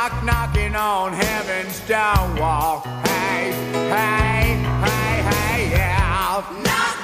knock knocking on heaven's door. Hey, hey, hey, hey, yeah. Knock.